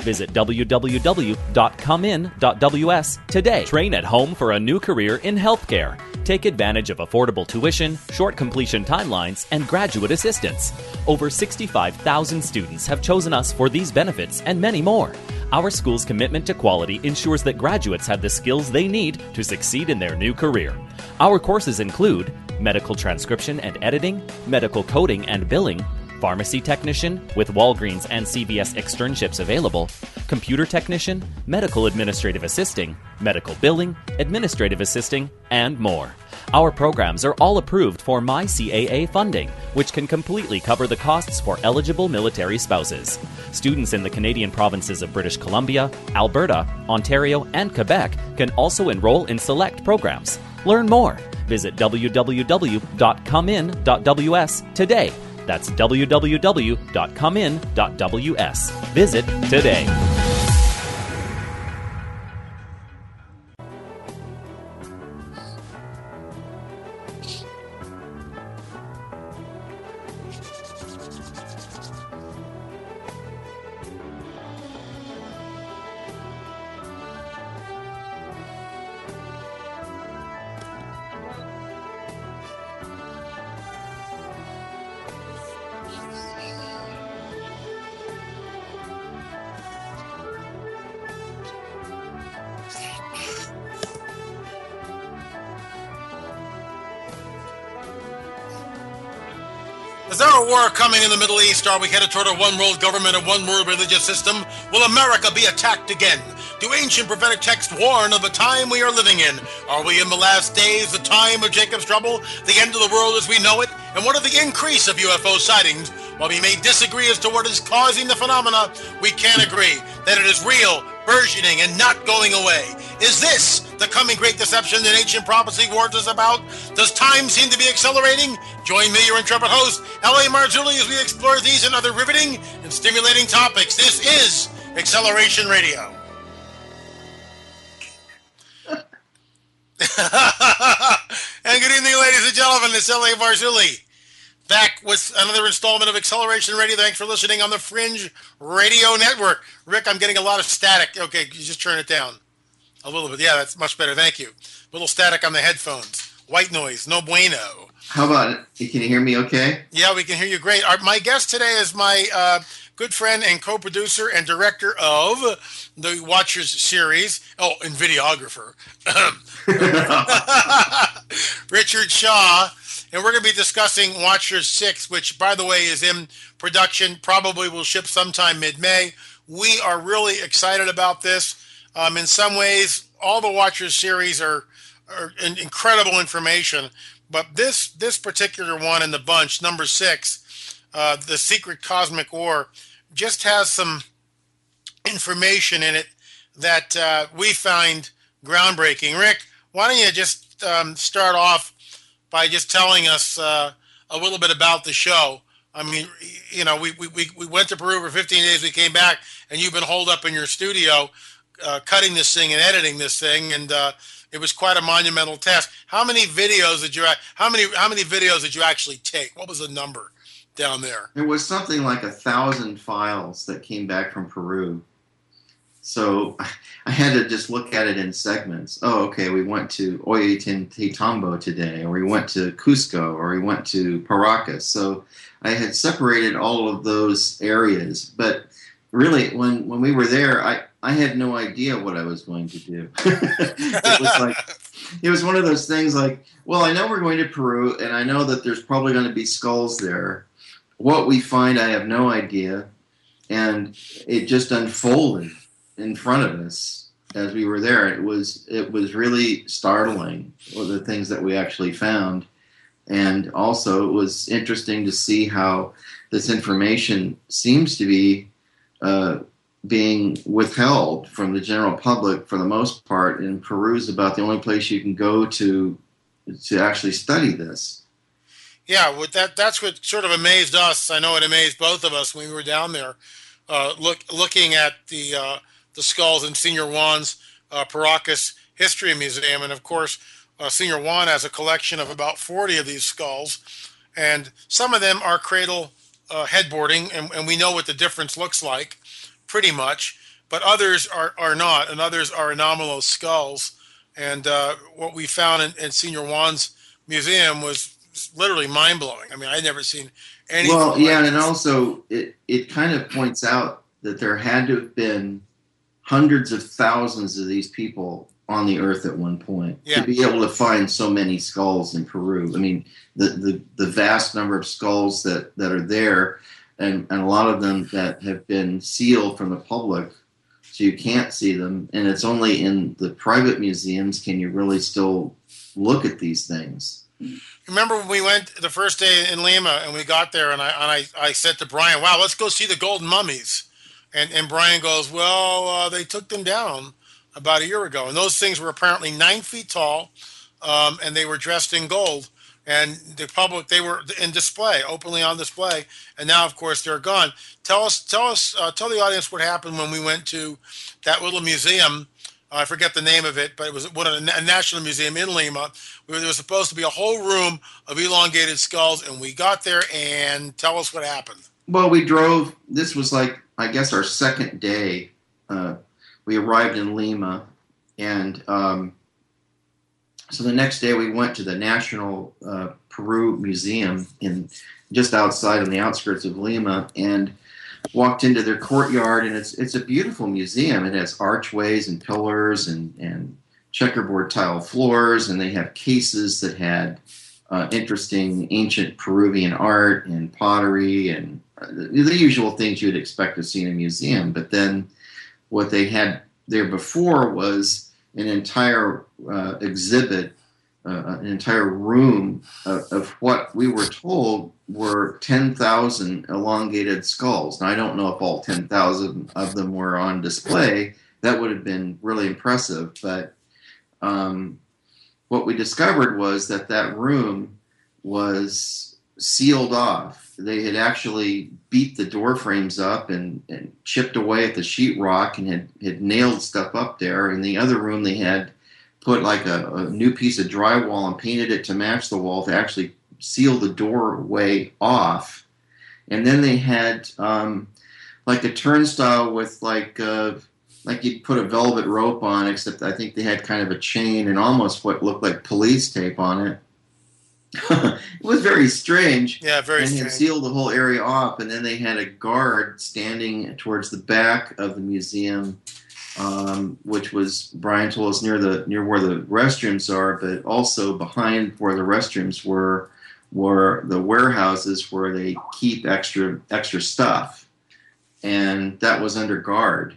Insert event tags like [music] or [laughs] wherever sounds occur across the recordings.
Visit www.comein.ws today. Train at home for a new career in healthcare. Take advantage of affordable tuition, short completion timelines, and graduate assistance. Over 65,000 students have chosen us for these benefits and many more. Our school's commitment to quality ensures that graduates have the skills they need to succeed in their new career. Our courses include medical transcription and editing, medical coding and billing, pharmacy technician with Walgreens and CVS externships available, computer technician, medical administrative assisting, medical billing, administrative assisting, and more. Our programs are all approved for MyCAA funding, which can completely cover the costs for eligible military spouses. Students in the Canadian provinces of British Columbia, Alberta, Ontario, and Quebec can also enroll in select programs. Learn more. Visit www.comein.ws today that's www.comein.ws. Visit today. Coming in the Middle East? Are we headed toward a one world government, a one world religious system? Will America be attacked again? Do ancient prophetic texts warn of the time we are living in? Are we in the last days, the time of Jacob's trouble, the end of the world as we know it? And what of the increase of UFO sightings? While we may disagree as to what is causing the phenomena, we can agree that it is real, burgeoning, and not going away. Is this the coming great deception that ancient prophecy warns us about? Does time seem to be accelerating? Join me, your intrepid host, L.A. Marzulli, as we explore these and other riveting and stimulating topics. This is Acceleration Radio. [laughs] and good evening, ladies and gentlemen. It's L.A. Marzulli back with another installment of Acceleration Radio. Thanks for listening on the Fringe Radio Network. Rick, I'm getting a lot of static. Okay, you just turn it down. A little bit. Yeah, that's much better. Thank you. A little static on the headphones. White noise. No bueno. How about it? Can you hear me okay? Yeah, we can hear you great. Our, my guest today is my uh, good friend and co-producer and director of the Watchers series. Oh, and videographer. [laughs] Richard Shaw. And we're going to be discussing Watchers 6, which, by the way, is in production. Probably will ship sometime mid May. We are really excited about this. Um, in some ways, all the Watchers series are, are incredible information, but this this particular one in the bunch, number six, uh, the Secret Cosmic War, just has some information in it that uh, we find groundbreaking. Rick, why don't you just um, start off by just telling us uh, a little bit about the show? I mean, you know, we, we, we went to Peru for 15 days. We came back, and you've been holed up in your studio uh, cutting this thing and editing this thing, and uh, it was quite a monumental task. How many videos did you? How many? How many videos did you actually take? What was the number down there? It was something like a thousand files that came back from Peru. So [laughs] I had to just look at it in segments. Oh, okay, we went to Ollantaytambo today, or we went to Cusco, or we went to Paracas. So I had separated all of those areas. But really, when, when we were there, I, I had no idea what I was going to do. [laughs] it was like it was one of those things like, well, I know we're going to Peru and I know that there's probably going to be skulls there. What we find, I have no idea. And it just unfolded in front of us as we were there. It was it was really startling the things that we actually found. And also it was interesting to see how this information seems to be uh, being withheld from the general public for the most part, and Peru is about the only place you can go to to actually study this. Yeah, that that's what sort of amazed us. I know it amazed both of us when we were down there, uh, look looking at the uh, the skulls in Senor Juan's uh, Paracas History Museum, and of course, uh, Senor Juan has a collection of about forty of these skulls, and some of them are cradle uh, headboarding, and, and we know what the difference looks like pretty much. but others are, are not, and others are anomalous skulls. And uh, what we found in, in Senor Juan's museum was literally mind blowing. I mean, I'd never seen any. Well, yeah, and also it it kind of points out that there had to have been hundreds of thousands of these people on the earth at one point Yeah. to be able to find so many skulls in Peru. I mean, the, the, the vast number of skulls that, that are there, and, and a lot of them that have been sealed from the public, so you can't see them. And it's only in the private museums can you really still look at these things. Remember when we went the first day in Lima and we got there and I and I, I said to Brian, "Wow, let's go see the golden mummies," and and Brian goes, "Well, uh, they took them down about a year ago, and those things were apparently nine feet tall, um, and they were dressed in gold." And the public, they were in display, openly on display, and now, of course, they're gone. Tell us, tell us, uh, tell the audience what happened when we went to that little museum. I forget the name of it, but it was one the a national museum in Lima, where there was supposed to be a whole room of elongated skulls, and we got there. And tell us what happened. Well, we drove. This was like I guess our second day. Uh, we arrived in Lima, and um, so the next day we went to the National uh, Peru Museum in just outside on the outskirts of Lima, and walked into their courtyard. And it's it's a beautiful museum. It has archways and pillars and and checkerboard tile floors, and they have cases that had uh, interesting ancient Peruvian art and pottery and uh, the, the usual things you'd expect to see in a museum. But then what they had there before was an entire uh, exhibit, uh, an entire room of, of what we were told were 10,000 elongated skulls. Now, I don't know if all 10,000 of them were on display. That would have been really impressive. But um, what we discovered was that that room was sealed off. They had actually beat the door frames up and, and chipped away at the sheetrock and had, had nailed stuff up there. In the other room, they had put like a, a new piece of drywall and painted it to match the wall to actually seal the doorway off. And then they had um, like a turnstile with like uh, like you'd put a velvet rope on, except I think they had kind of a chain and almost what looked like police tape on it. It was very strange. Yeah, very strange. and had strange. sealed the whole area off, and then they had a guard standing towards the back of the museum, um, which was Brian told us near the near where the restrooms are, but also behind where the restrooms were were the warehouses where they keep extra extra stuff, and that was under guard.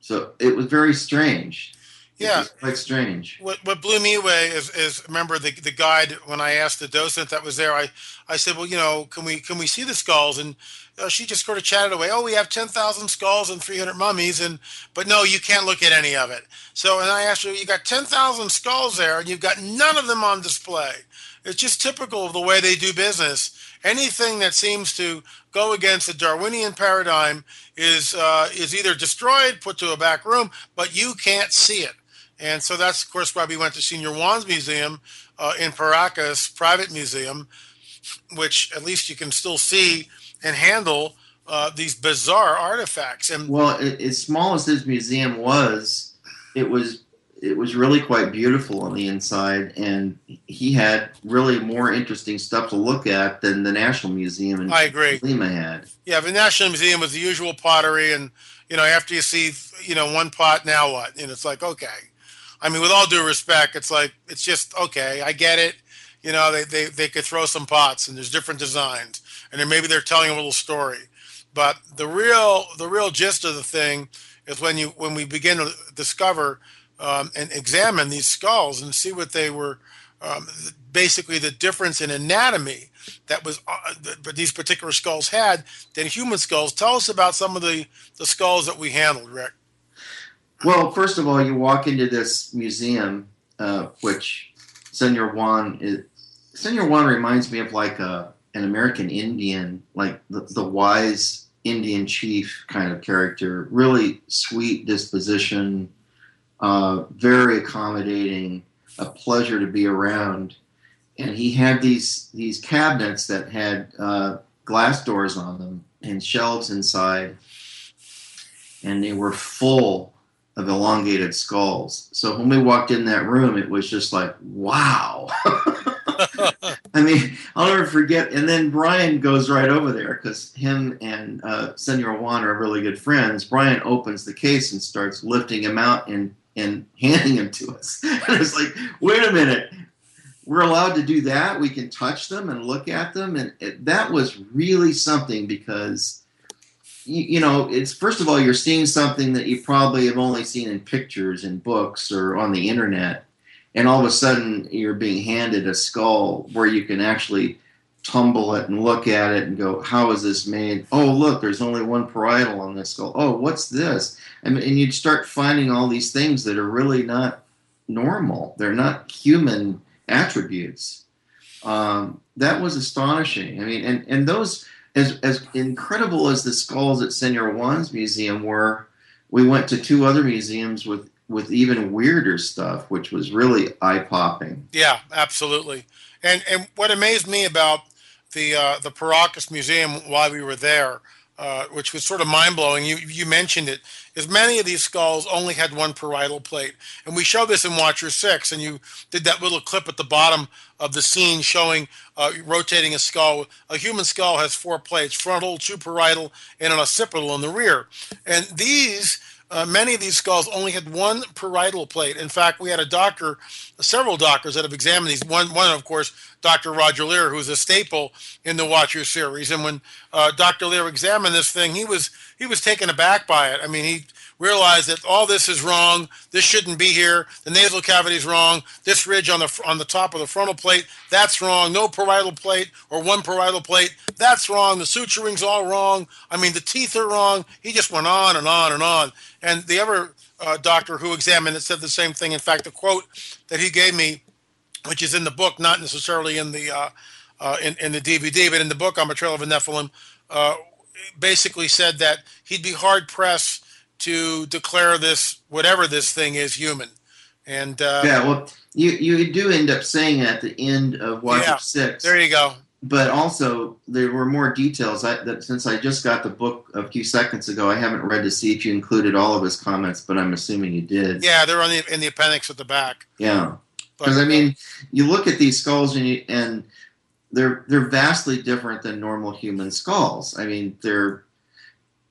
So it was very strange. Yeah. quite strange. What, what blew me away is, is remember the, the guide when I asked the docent that was there, I, I said, well, you know, can we can we see the skulls? And uh, she just sort of chatted away. Oh, we have ten thousand skulls and three hundred mummies, and but no, you can't look at any of it. So, and I asked her, you got ten thousand skulls there, and you've got none of them on display. It's just typical of the way they do business. Anything that seems to go against the Darwinian paradigm is uh, is either destroyed, put to a back room, but you can't see it. And so that's, of course, why we went to Senor Juan's Museum uh, in Paracas, private museum, which at least you can still see and handle uh, these bizarre artifacts. And Well, a- as small as his museum was, it was it was really quite beautiful on the inside, and he had really more interesting stuff to look at than the National Museum in I agree. Lima had. yeah, the National Museum was the usual pottery, and you know, after you see, you know, one pot, now what? And it's like, okay. I mean, with all due respect, it's like it's just okay. I get it. You know, they they they could throw some pots, and there's different designs, and then maybe they're telling a little story. But the real the real gist of the thing is when you when we begin to discover um, and examine these skulls and see what they were um, basically the difference in anatomy that was uh, that these particular skulls had than human skulls. Tell us about some of the the skulls that we handled, Rick. Well, first of all, you walk into this museum, uh, which Senor Juan is. Senor Juan reminds me of like a an American Indian, like the, the wise Indian chief kind of character. Really sweet disposition, uh, very accommodating, a pleasure to be around. And he had these these cabinets that had uh, glass doors on them and shelves inside. and they were full of elongated skulls. So when we walked in that room, it was just like, wow. [laughs] I mean, I'll never forget. And then Brian goes right over there because him and uh, Senor Juan are really good friends. Brian opens the case and starts lifting him out and and [laughs] handing him to us. And it's like, wait a minute, we're allowed to do that. We can touch them and look at them, and it, that was really something because you, know, it's first of all you're seeing something that you probably have only seen in pictures and books or on the internet, and all of a sudden you're being handed a skull where you can actually tumble it and look at it and go, how is this made? Oh, look, there's only one parietal on this skull. Oh, what's this? And, and you'd start finding all these things that are really not normal. They're not human attributes. Um, that was astonishing. I mean, and, and those, as, as incredible as the skulls at Senor Juan's museum were, we went to two other museums with, with even weirder stuff, which was really eye popping. Yeah, absolutely. And and what amazed me about the uh, the Paracas Museum while we were there, uh, which was sort of mind blowing. You you mentioned it. Is many of these skulls only had one parietal plate, and we show this in Watcher Six, and you did that little clip at the bottom of the scene showing uh, rotating a skull. A human skull has four plates: frontal, two parietal, and an occipital in the rear. And these uh, many of these skulls only had one parietal plate. In fact, we had a doctor, several doctors that have examined these. One, one of course, Dr. Roger Leir, who's a staple in the Watcher series. And when uh, Dr. Leir examined this thing, he was he was taken aback by it. I mean, he realize that all this is wrong. This shouldn't be here. The nasal cavity is wrong. This ridge on the on the top of the frontal plate, that's wrong. No parietal plate or one parietal plate, that's wrong. The suturing's all wrong. I mean, the teeth are wrong. He just went on and on and on. And the other uh, doctor who examined it said the same thing. In fact, the quote that he gave me, which is in the book, not necessarily in the uh, uh, in, in the DVD, but in the book on the Trail of the Nephilim, uh, basically said that he'd be hard pressed to declare this whatever this thing is human. And uh, yeah, well, you you do end up saying at the end of Watcher yeah, Six. There you go. But also, there were more details. I, that since I just got the book a few seconds ago, I haven't read to see if you included all of his comments, but I'm assuming you did. Yeah, they're on the in the appendix at the back. Yeah, because I mean, you look at these skulls and you, and they're they're vastly different than normal human skulls. I mean, they're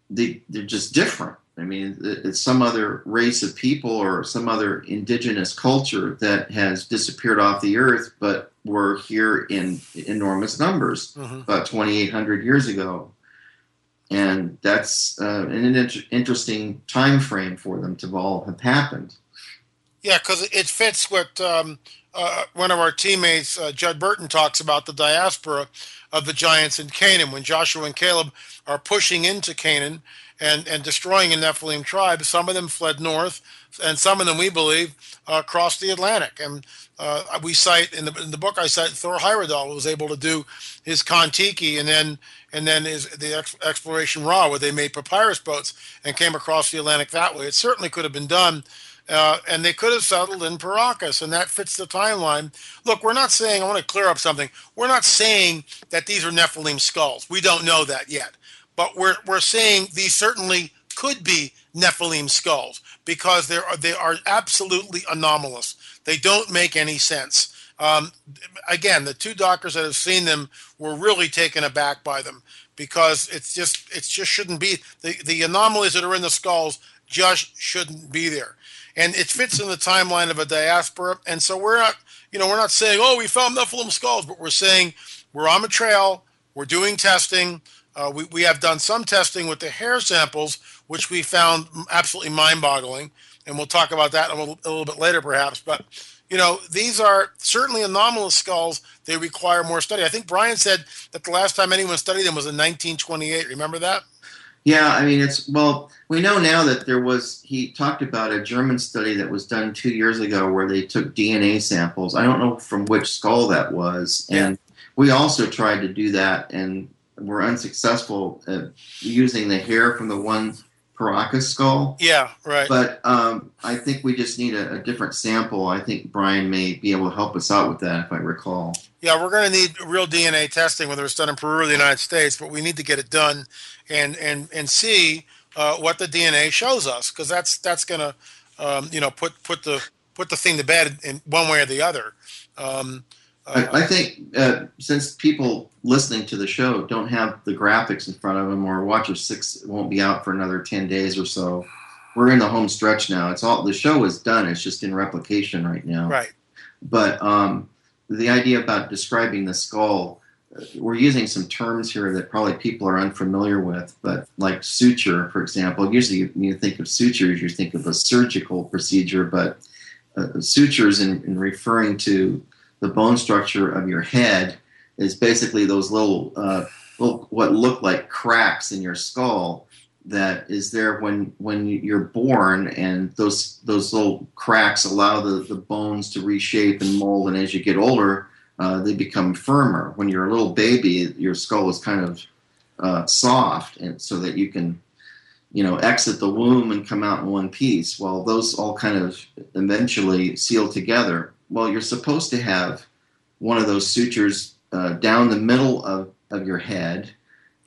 they they're just different. I mean, it's some other race of people or some other indigenous culture that has disappeared off the earth, but were here in enormous numbers mm-hmm. about 2,800 years ago. And that's uh, an inter- interesting time frame for them to all have happened. Yeah, because it fits what um, uh, one of our teammates, uh, Judd Burton, talks about the diaspora of the giants in Canaan. When Joshua and Caleb are pushing into Canaan, and, and destroying a Nephilim tribe. Some of them fled north, and some of them, we believe, uh, crossed the Atlantic. And uh, we cite in the, in the book I cite Thor Heyerdahl was able to do his Kon-Tiki and then and then his the ex- exploration Ra, where they made papyrus boats and came across the Atlantic that way. It certainly could have been done. Uh, and they could have settled in Paracas, and that fits the timeline. Look, we're not saying, I want to clear up something. We're not saying that these are Nephilim skulls. We don't know that yet but we're we're saying these certainly could be Nephilim skulls because they are they are absolutely anomalous. They don't make any sense. Um, again, the two doctors that have seen them were really taken aback by them because it's just it just shouldn't be the the anomalies that are in the skulls just shouldn't be there, and it fits in the timeline of a diaspora. And so we're not you know we're not saying oh we found Nephilim skulls, but we're saying we're on the trail, we're doing testing. Uh, we, we have done some testing with the hair samples, which we found absolutely mind boggling. And we'll talk about that a little, a little bit later, perhaps. But, you know, these are certainly anomalous skulls. They require more study. I think Brian said that the last time anyone studied them was in 1928. Remember that? Yeah, I mean, it's well, we know now that there was, he talked about a German study that was done two years ago where they took DNA samples. I don't know from which skull that was. And we also tried to do that. And were unsuccessful at using the hair from the one Paracas skull. Yeah, right. But um, I think we just need a, a, different sample. I think Brian may be able to help us out with that, if I recall. Yeah, we're going to need real DNA testing, whether it's done in Peru or the United States, but we need to get it done and and and see uh, what the DNA shows us, because that's that's going to um, you know put put the put the thing to bed in one way or the other. Um, I, I, think uh, since people listening to the show don't have the graphics in front of them, or Watcher Six won't be out for another ten days or so, we're in the home stretch now. It's all the show is done. It's just in replication right now. Right. But um, the idea about describing the skull, uh, we're using some terms here that probably people are unfamiliar with, but like suture, for example. Usually, you, you think of sutures, you think of a surgical procedure, but uh, sutures, in, in, referring to the bone structure of your head, is basically those little, uh, little what look like cracks in your skull that is there when when you're born and those those little cracks allow the, the bones to reshape and mold and as you get older uh, they become firmer. When you're a little baby your skull is kind of uh, soft and so that you can you know exit the womb and come out in one piece. Well those all kind of eventually seal together well you're supposed to have one of those sutures uh, down the middle of, of your head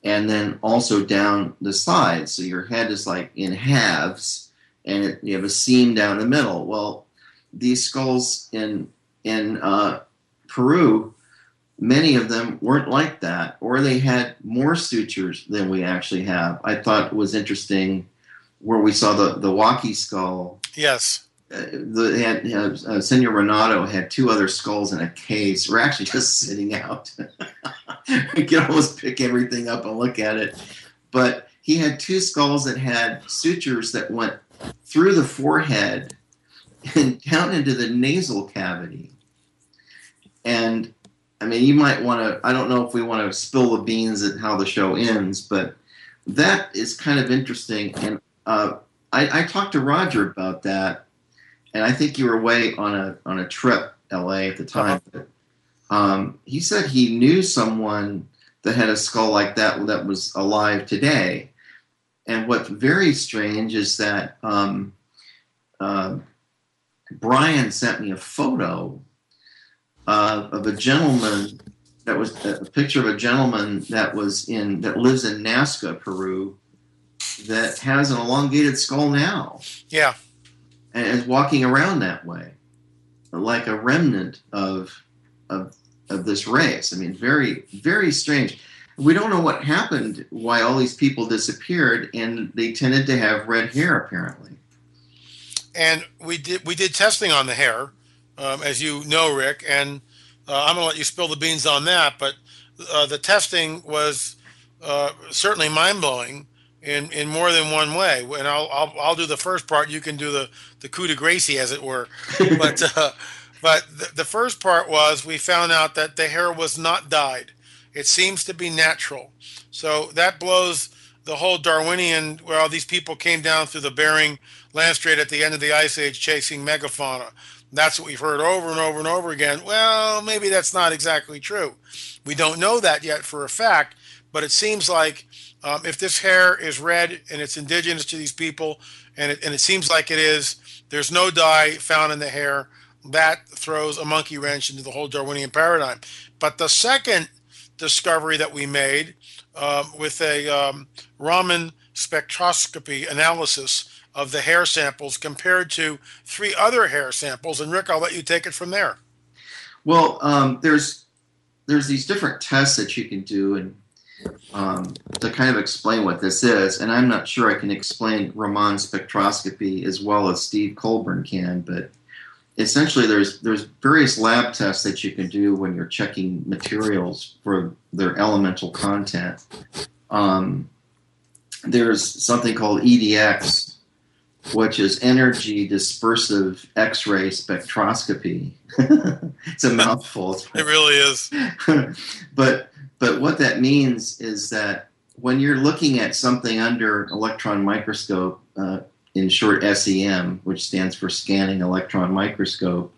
and then also down the sides. So your head is like in halves, and it, you have a seam down the middle. Well, these skulls in in uh, Peru, many of them weren't like that, or they had more sutures than we actually have. I thought it was interesting where we saw the the Huaqui skull. Yes the had, uh, Senor Renato had two other skulls in a case. We're actually just [laughs] sitting out. [laughs] you can almost pick everything up and look at it. But he had two skulls that had sutures that went through the forehead and [laughs] down into the nasal cavity. And I mean, you might want to, I don't know if we want to spill the beans at how the show ends, but that is kind of interesting. And uh, I, I talked to Roger about that and I think you were away on a on a trip, L.A. at the time. Uh-huh. But, um, he said he knew someone that had a skull like that that was alive today. And what's very strange is that um, uh, Brian sent me a photo uh, of a gentleman that was a picture of a gentleman that was in that lives in Nazca, Peru, that has an elongated skull now. Yeah and walking around that way, like a remnant of of of this race. I mean, very very strange. We don't know what happened, why all these people disappeared, and they tended to have red hair apparently. And we did we did testing on the hair, um, as you know, Rick, and uh, I'm gonna let you spill the beans on that. But uh, the testing was uh, certainly mind blowing in in more than one way. And I'll I'll, I'll do the first part. You can do the the coup de grace, as it were. [laughs] but uh, but the, the first part was we found out that the hair was not dyed. It seems to be natural. So that blows the whole Darwinian. Well, these people came down through the Bering Land Strait at the end of the Ice Age chasing megafauna. That's what we've heard over and over and over again. Well, maybe that's not exactly true. We don't know that yet for a fact, but it seems like um, if this hair is red and it's indigenous to these people, and it, and it seems like it is, there's no dye found in the hair. That throws a monkey wrench into the whole Darwinian paradigm. But the second discovery that we made um, with a um, Raman spectroscopy analysis of the hair samples compared to three other hair samples. And Rick, I'll let you take it from there. Well, um, there's there's these different tests that you can do, and um, to kind of explain what this is. And I'm not sure I can explain Raman spectroscopy as well as Steve Colbern can, but essentially there's there's various lab tests that you can do when you're checking materials for their elemental content. Um, there's something called EDX, which is energy dispersive X-ray spectroscopy. [laughs] it's a mouthful. it really is. [laughs] but but what that means is that when you're looking at something under electron microscope, uh, in short SEM, which stands for scanning electron microscope,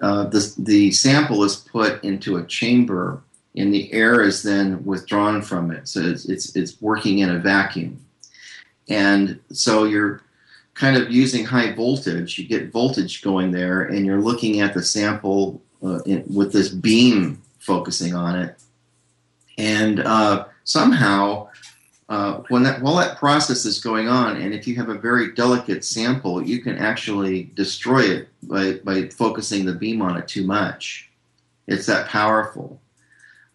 uh, the, the sample is put into a chamber and the air is then withdrawn from it. So it's, it's, it's working in a vacuum. And so you're kind of using high voltage, you get voltage going there, and you're looking at the sample uh, in, with this beam focusing on it and uh, somehow uh, when that while that process is going on, and if you have a very delicate sample, you can actually destroy it by, by focusing the beam on it too much. It's that powerful.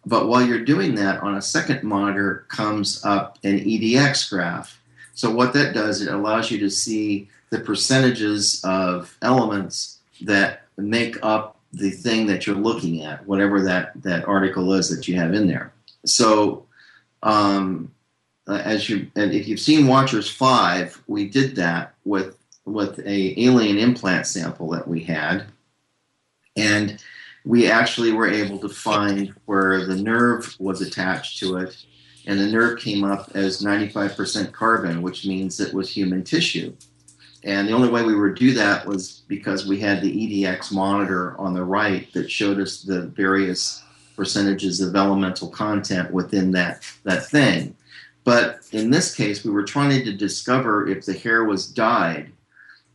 But while you're doing that, on a second monitor comes up an EDX graph. So what that does, it allows you to see the percentages of elements that make up the thing that you're looking at, whatever that, that article is that you have in there. So um, uh, as you and if you've seen Watchers Five, we did that with with a alien implant sample that we had, and we actually were able to find where the nerve was attached to it, and the nerve came up as 95% carbon, which means it was human tissue. And the only way we would do that was because we had the EDX monitor on the right that showed us the various percentages of elemental content within that, that thing. But in this case, we were trying to discover if the hair was dyed.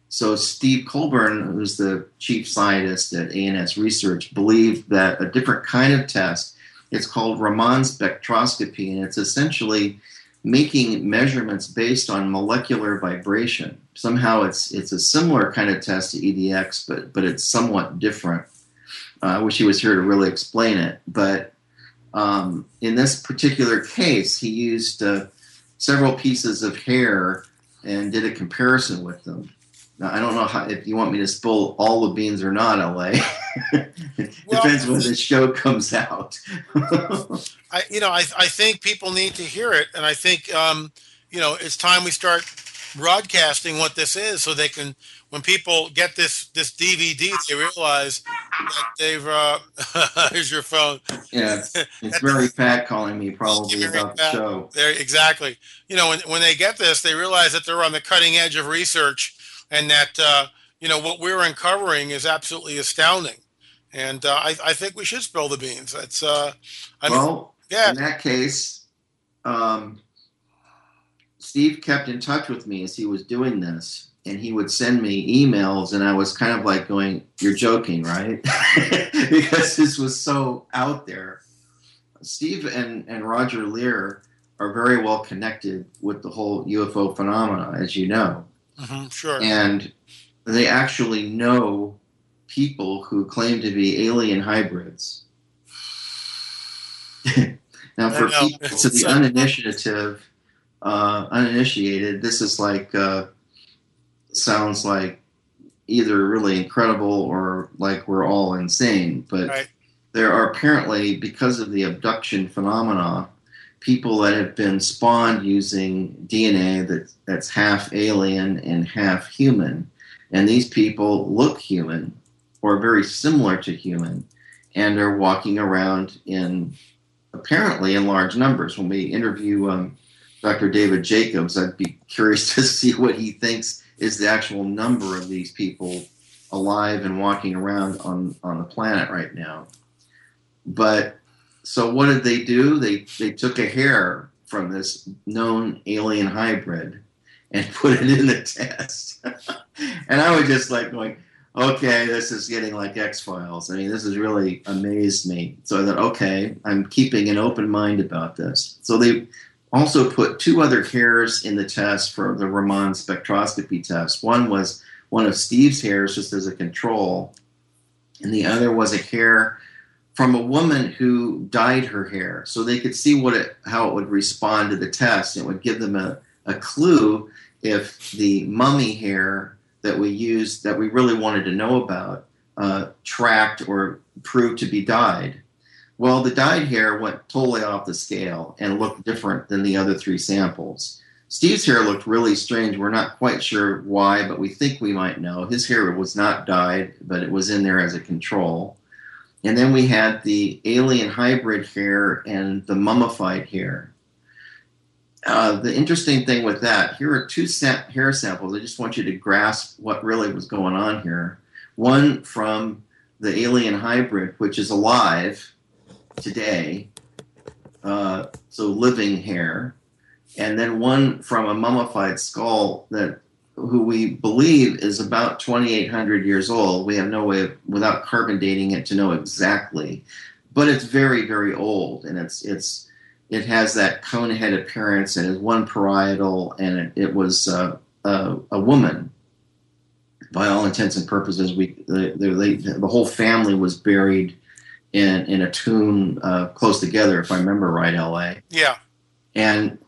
So Steve Colbern, who's the chief scientist at A&S Research, believed that a different kind of test, it's called Raman spectroscopy, and it's essentially making measurements based on molecular vibration. Somehow it's it's a similar kind of test to EDX, but but it's somewhat different. Uh, I wish he was here to really explain it, but um, in this particular case, he used uh, several pieces of hair and did a comparison with them. Now, I don't know how, if you want me to spill all the beans or not, LA. [laughs] Depends when the show comes out. [laughs] I, you know, I, I think people need to hear it, and I think, um, you know, it's time we start broadcasting what this is, so they can when people get this this DVD, they realize they've. Uh, here's your phone. Yeah, [laughs] it's very Pat calling me probably about the show. There, exactly. You know, when when they get this, they realize that they're on the cutting edge of research, and that uh, you know what we're uncovering is absolutely astounding. And uh, I, I think we should spill the beans. That's. Uh, I mean, well, yeah. In that case, um, Steve kept in touch with me as he was doing this and he would send me emails and i was kind of like going you're joking right? [laughs] Because this was so out there. Steve and, and roger leir are very well connected with the whole ufo phenomena as you know. Mm-hmm, sure. And they actually know people who claim to be alien hybrids. [laughs] Now for people to the uninitiative uh, uninitiated this is like uh, sounds like either really incredible or like we're all insane. But right. there are apparently, because of the abduction phenomena, people that have been spawned using DNA that, that's half alien and half human. And these people look human or very similar to human and are walking around in apparently in large numbers. When we interview um, Dr. David Jacobs, I'd be curious [laughs] to see what he thinks is the actual number of these people alive and walking around on, on the planet right now. But so what did they do? They they took a hair from this known alien hybrid and [laughs] put it in the test. [laughs] and I was just like going, okay, this is getting like X Files. I mean, this has really amazed me. So I thought, okay, I'm keeping an open mind about this. So they also put two other hairs in the test for the Raman spectroscopy test. One was one of Steve's hairs just as a control, and the other was a hair from a woman who dyed her hair so they could see what it how it would respond to the test. It would give them a, a clue if the mummy hair that we used that we really wanted to know about uh, tracked or proved to be dyed. Well, the dyed hair went totally off the scale and looked different than the other three samples. Steve's hair looked really strange. We're not quite sure why, but we think we might know. His hair was not dyed, but it was in there as a control. And then we had the alien hybrid hair and the mummified hair. Uh, the interesting thing with that, here are two sa- hair samples. I just want you to grasp what really was going on here. One from the alien hybrid, which is alive, today, uh, so living hair, and then one from a mummified skull that who we believe is about 2800 years old we have no way of without carbon dating it to know exactly but it's very very old and it's it's it has that cone head appearance and is one parietal, and it, it was uh, a, a woman. By all intents and purposes, we the, the, the whole family was buried in in a tomb uh, close together, if I remember right, L.A. Yeah. And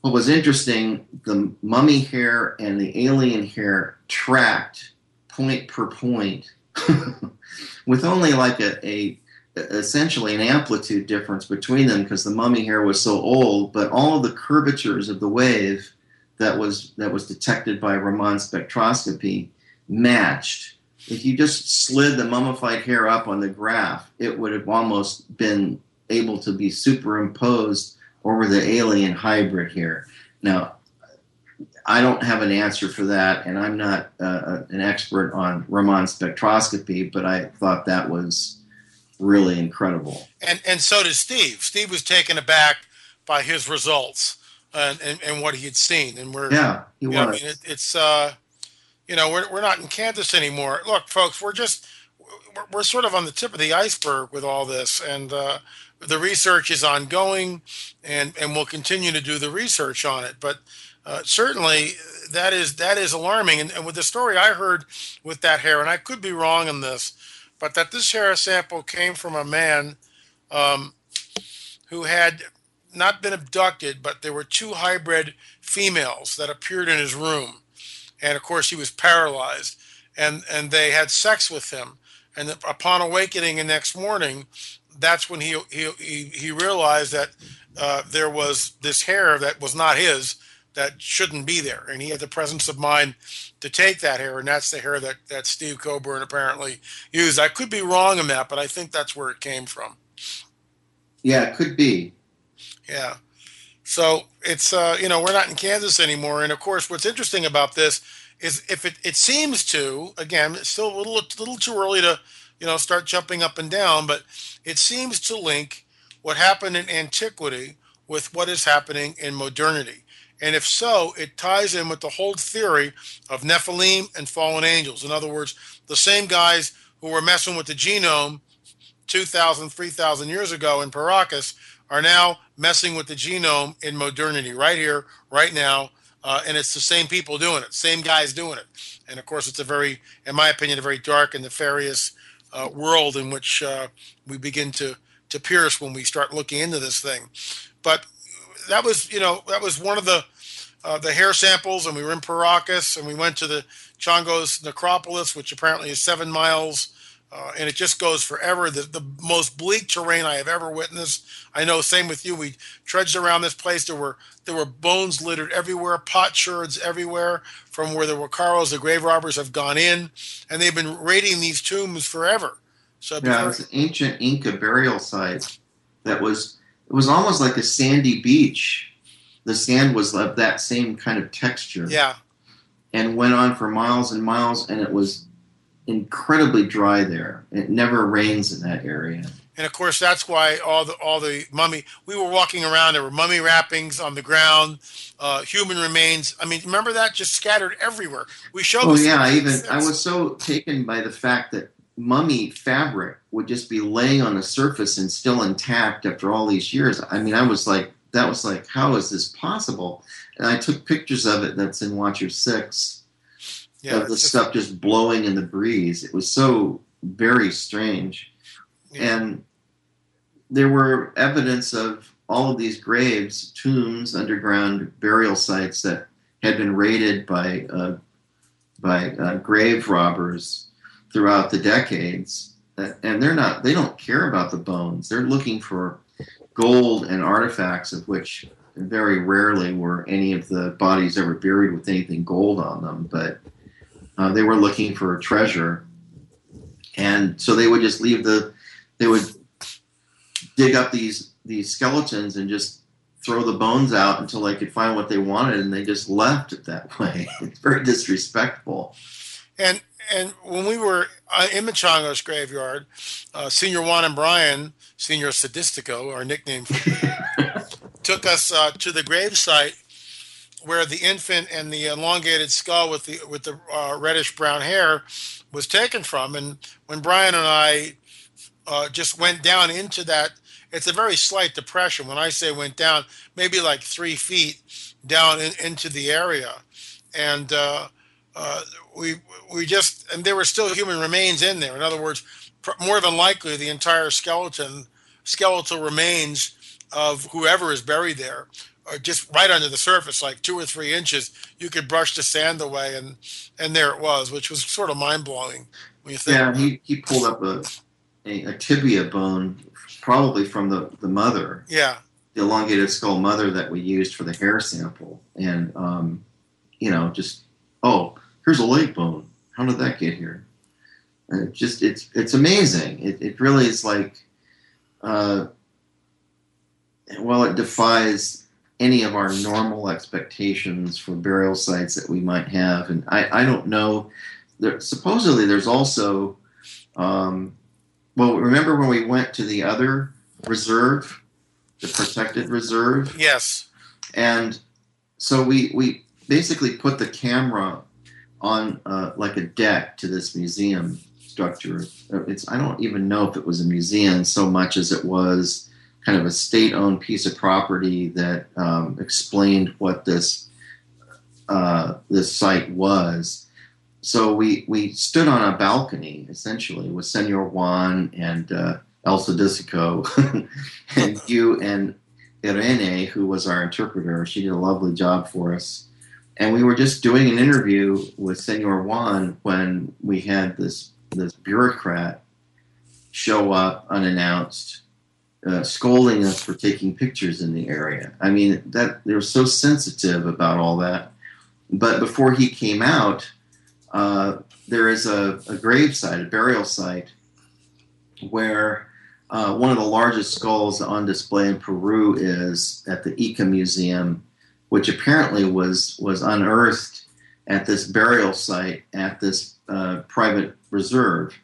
what was interesting, the mummy hair and the alien hair tracked point per point [laughs] with only like a, a essentially an amplitude difference between them because the mummy hair was so old, but all of the curvatures of the wave that was that was detected by Raman spectroscopy matched. If you just slid the mummified hair up on the graph, it would have almost been able to be superimposed over the alien hybrid here. Now, I don't have an answer for that, and I'm not uh, an expert on Raman spectroscopy, but I thought that was really incredible. And and so did Steve. Steve was taken aback by his results and, and, and what he had seen. And we're yeah, he was. Know, I mean, it, it's uh, you know, we're we're not in Kansas anymore. Look, folks, we're just we're, we're sort of on the tip of the iceberg with all this, and uh, the research is ongoing, and and we'll continue to do the research on it. But uh, certainly, that is that is alarming. And, and with the story I heard with that hair, and I could be wrong in this but that this hair sample came from a man um, who had not been abducted, but there were two hybrid females that appeared in his room, and of course he was paralyzed, and and they had sex with him, and upon awakening the next morning, that's when he he he, he realized that uh, there was this hair that was not his that shouldn't be there, and he had the presence of mind to take that hair, and that's the hair that, that Steve Coburn apparently used. I could be wrong on that, but I think that's where it came from. Yeah, it could be. Yeah. So it's uh, you know we're not in Kansas anymore, and of course what's interesting about this is if it, it seems to again it's still a little a little too early to you know start jumping up and down, but it seems to link what happened in antiquity with what is happening in modernity. And if so, it ties in with the whole theory of Nephilim and fallen angels. In other words, the same guys who were messing with the genome 2,000, 3,000 years ago in Paracas are now messing with the genome in modernity, right here, right now. Uh, and it's the same people doing it, same guys doing it. And of course, it's a very, in my opinion, a very dark and nefarious uh, world in which uh, we begin to to pierce when we start looking into this thing. But that was you know that was one of the uh, the hair samples, and we were in Paracas, and we went to the Changos necropolis, which apparently is seven miles, uh, and it just goes forever. The, the most bleak terrain I have ever witnessed. I know, same with you. We trudged around this place. There were there were bones littered everywhere, potsherds everywhere, from where the Huacaros, the grave robbers, have gone in, and they've been raiding these tombs forever. So yeah, it was an ancient Inca burial site that was it was almost like a sandy beach. The sand was of that same kind of texture. Yeah. And went on for miles and miles, and it was incredibly dry there. It never rains in that area. And of course, that's why all the all the mummy. We were walking around. There were mummy wrappings on the ground, uh, human remains. I mean, remember that just scattered everywhere. We showed. Oh yeah, I even I was so taken by the fact that mummy fabric would just be laying on the surface and still intact after all these years. I mean, I was like, that was like, how is this possible? And I took pictures of it. That's in Watcher Six. Yeah, of the just, stuff just blowing in the breeze. It was so very strange, yeah. and there were evidence of all of these graves, tombs, underground burial sites that had been raided by uh, by uh, grave robbers throughout the decades, and they're not they don't care about the bones. They're looking for gold and artifacts of which very rarely were any of the bodies ever buried with anything gold on them, but uh, they were looking for a treasure, and so they would just leave the they would dig up these these skeletons and just throw the bones out until they could find what they wanted, and they just left it that [laughs] way. It's very disrespectful. And and when we were uh, in Machangos graveyard, uh, Senor Juan and Brian, Senor Sadistico, our nickname, [laughs] took us uh, to the grave site where the infant and the elongated skull with the with the uh, reddish brown hair was taken from. And when Brian and I uh, just went down into that it's a very slight depression. When I say went down, maybe like three feet down in, into the area, and uh, uh, we we just and there were still human remains in there. In other words, pr- more than likely the entire skeleton skeletal remains of whoever is buried there are just right under the surface, like two or three inches. You could brush the sand away, and and there it was, which was sort of mind blowing when you think. Yeah, he, he pulled up a, a, a tibia bone, probably from the, the mother, yeah, the elongated skull mother that we used for the hair sample. And, um, you know, just, oh, here's a leg bone. How did that get here? And it just, it's, it's amazing. It, it really is like, uh, well, it defies any of our normal expectations for burial sites that we might have. And I, I don't know. There, supposedly, there's also, um, well, remember when we went to the other reserve, the protected reserve? yes, and so we we basically put the camera on uh, like a deck to this museum structure. It's I don't even know if it was a museum so much as it was kind of a state-owned piece of property that um, explained what this uh, this site was. So we we stood on a balcony essentially with Senor Juan and uh, Elsa Disico [laughs] and you and Irene, who was our interpreter, she did a lovely job for us. And we were just doing an interview with Senor Juan when we had this this bureaucrat show up unannounced, uh, scolding us for taking pictures in the area. I mean, that they were so sensitive about all that. But before he came out, uh, there is a, a grave site, a burial site, where uh, one of the largest skulls on display in Peru is at the Ica Museum, which apparently was was unearthed at this burial site at this uh, private reserve,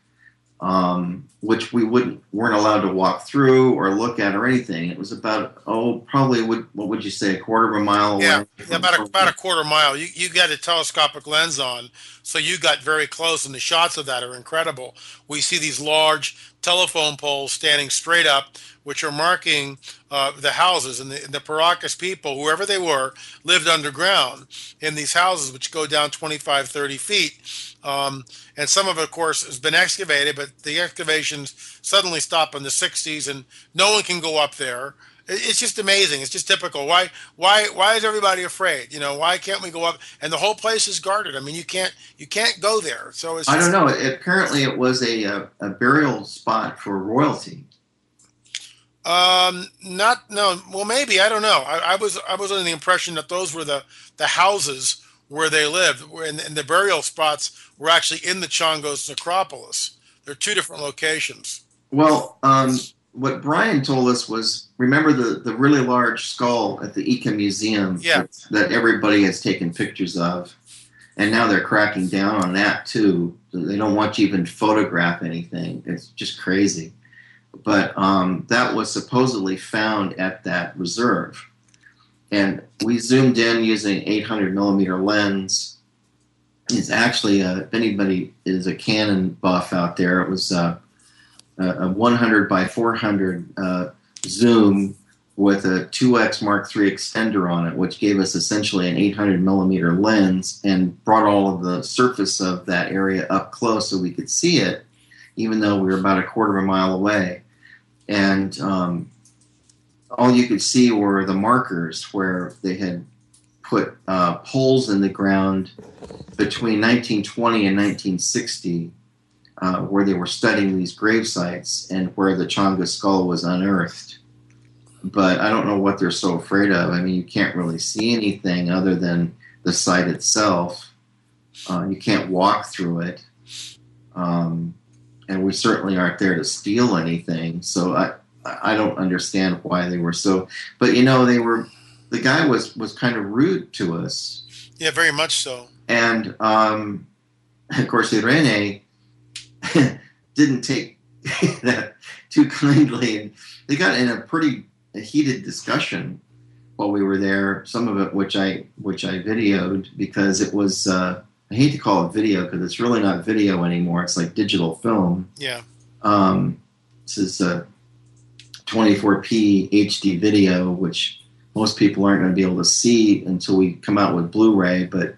um, which we wouldn't weren't allowed to walk through or look at or anything. It was about oh probably would what would you say a quarter of a mile away? yeah, about a, about a quarter mile. You you got a telescopic lens on, so you got very close, and the shots of that are incredible. We see these large telephone poles standing straight up, which are marking uh, the houses, and the, and the Paracas people, whoever they were, lived underground in these houses, which go down 25, 30 feet. Um, and some of it, of course, has been excavated, but the excavations suddenly stop in the 60s, and no one can go up there. It's just amazing. It's just typical. Why, why, why is everybody afraid? You know, why can't we go up? And the whole place is guarded. I mean, you can't, you can't go there. So it's. I don't know. It, apparently, it was a, a a burial spot for royalty. Um, not no. Well, maybe I don't know. I, I was I was under the impression that those were the the houses where they lived, and, and the burial spots were actually in the Chongos necropolis. They're two different locations. Well, um, what Brian told us was remember the, the really large skull at the Ica Museum Yeah. that, that everybody has taken pictures of. And now they're cracking down on that too. They don't want you to even photograph anything. It's just crazy. But um, that was supposedly found at that reserve. And we zoomed in using 800 millimeter lens. It's actually, uh, if anybody is a Canon buff out there, it was uh, a a 100 by 400 uh, zoom with a 2x Mark III extender on it, which gave us essentially an 800 millimeter lens and brought all of the surface of that area up close so we could see it, even though we were about a quarter of a mile away. And um, all you could see were the markers where they had put uh, poles in the ground between 1920 and 1960 uh, where they were studying these grave sites and where the Chonga skull was unearthed. But I don't know what they're so afraid of. I mean, you can't really see anything other than the site itself. Uh, you can't walk through it. Um, and we certainly aren't there to steal anything. So I, I don't understand why they were so. But you know, they were. The guy was was kind of rude to us Yeah, very much so. and um, [laughs] of course Irene [laughs] didn't take [laughs] that too kindly, and they got in a pretty heated discussion while we were there. Some of it, which I which I videoed because it was uh, I hate to call it video because it's really not video anymore. It's like digital film. Yeah. Um, this is a 24p HD video, which most people aren't going to be able to see until we come out with Blu-ray. But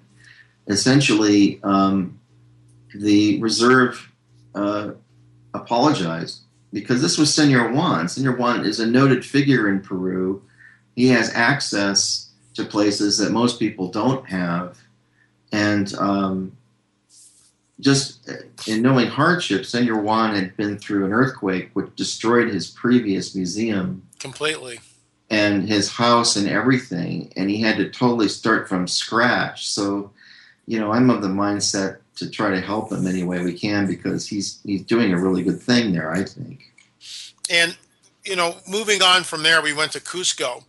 essentially, um, the reserve uh, apologized because this was Senor Juan. Senor Juan is a noted figure in Peru. He has access to places that most people don't have, and um, just in knowing hardship, Senor Juan had been through an earthquake which destroyed his previous museum completely and his house and everything, and he had to totally start from scratch. So, you know, I'm of the mindset to try to help him any way we can because he's he's doing a really good thing there, I think. And you know, moving on from there, we went to Cusco,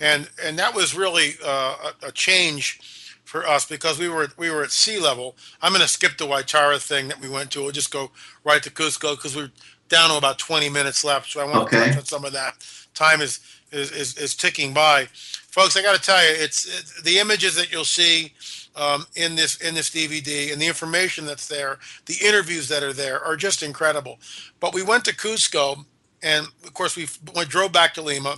and and that was really uh, a, a change for us because we were we were at sea level. I'm going to skip the Huaytara thing that we went to. We'll just go right to Cusco because we're down to about 20 minutes left. So I want okay. to touch on some of that. Time is is, is, is ticking by, folks. I got to tell you, it's, the images that you'll see um, in this in this DVD and the information that's there, the interviews that are there are just incredible. But we went to Cusco, and of course we drove back to Lima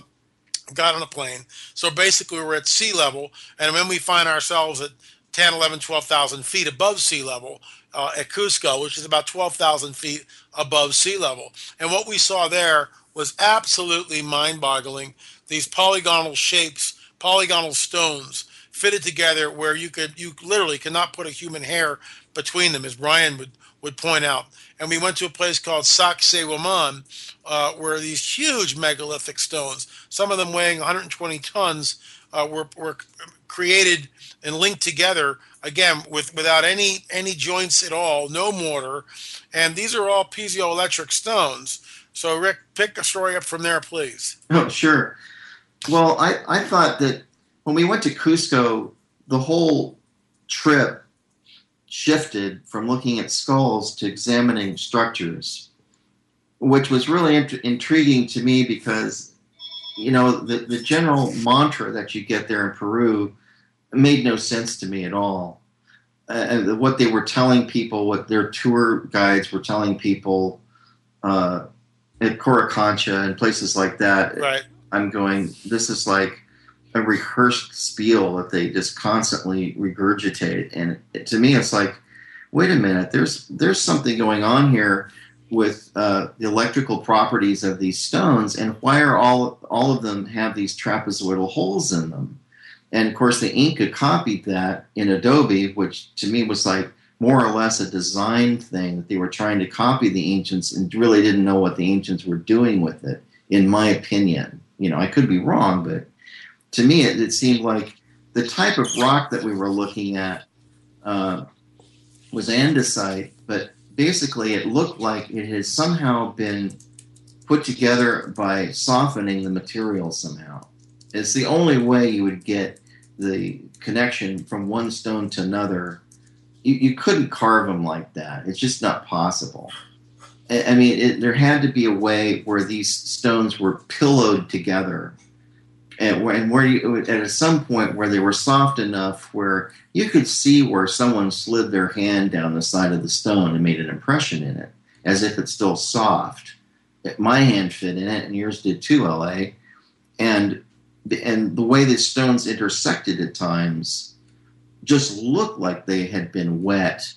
got on a plane. So basically, we're at sea level, and then we find ourselves at 10, 11, 12,000 feet above sea level uh, at Cusco, which is about 12,000 feet above sea level. And what we saw there was absolutely mind boggling. These polygonal shapes, polygonal stones fitted together where you could, you literally cannot put a human hair between them, as Brian would, would point out and we went to a place called Sacsayhuaman, uh, where these huge megalithic stones, some of them weighing 120 tons, uh, were, were created and linked together again with without any any joints at all, no mortar, and these are all piezoelectric stones. So, Rick, pick a story up from there, please. Oh, sure. Well, I, I thought that when we went to Cusco, the whole trip shifted from looking at skulls to examining structures, which was really int- intriguing to me because, you know, the, the general mantra that you get there in Peru made no sense to me at all. Uh, what they were telling people, what their tour guides were telling people uh, at Coricancha and places like that, right. I'm going, this is like a rehearsed spiel that they just constantly regurgitate. And it, to me, it's like, wait a minute, there's there's something going on here with uh, the electrical properties of these stones, and why are all all of them have these trapezoidal holes in them? And of course, the Inca copied that in Adobe, which to me was like more or less a design thing that they were trying to copy the ancients and really didn't know what the ancients were doing with it. In my opinion, you know, I could be wrong, but to me, it, it seemed like the type of rock that we were looking at uh, was andesite, but basically it looked like it had somehow been put together by softening the material somehow. It's the only way you would get the connection from one stone to another. You, you couldn't carve them like that. It's just not possible. I mean, it, there had to be a way where these stones were pillowed together and where, and where you at some point where they were soft enough where you could see where someone slid their hand down the side of the stone and made an impression in it as if it's still soft my hand fit in it and yours did too la and and the way the stones intersected at times just looked like they had been wet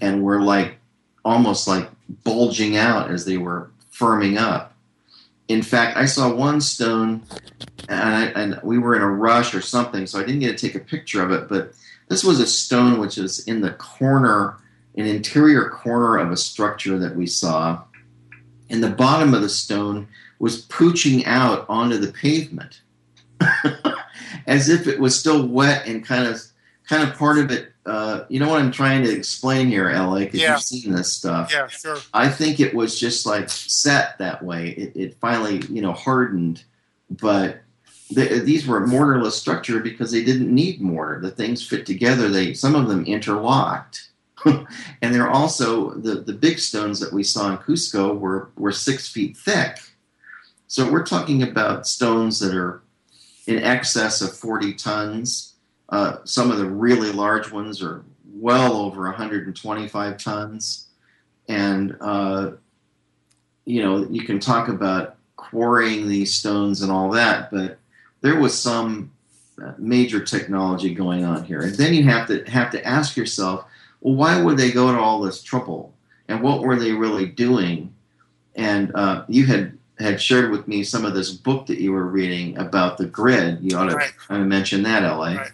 and were like almost like bulging out as they were firming up in fact, I saw one stone, and, I, and we were in a rush or something, so I didn't get to take a picture of it. But this was a stone which was in the corner, an interior corner of a structure that we saw. And the bottom of the stone was pooching out onto the pavement, [laughs] as if it was still wet and kind of, kind of part of it uh, you know what I'm trying to explain here, LA, because yeah. you've seen this stuff. Yeah, sure. I think it was just like set that way. It, it finally, you know, hardened, but the, these were mortarless structure because they didn't need mortar. The things fit together. They some of them interlocked, [laughs] and they're also the the big stones that we saw in Cusco were were six feet thick. So we're talking about stones that are in excess of 40 tons uh, some of the really large ones are well over 125 tons. And, uh, you know, you can talk about quarrying these stones and all that, but there was some uh, major technology going on here. And then you have to have to ask yourself, well, why would they go to all this trouble? And what were they really doing? And uh, you had had shared with me some of this book that you were reading about the grid. You ought to right. kind of mention that, La. Right.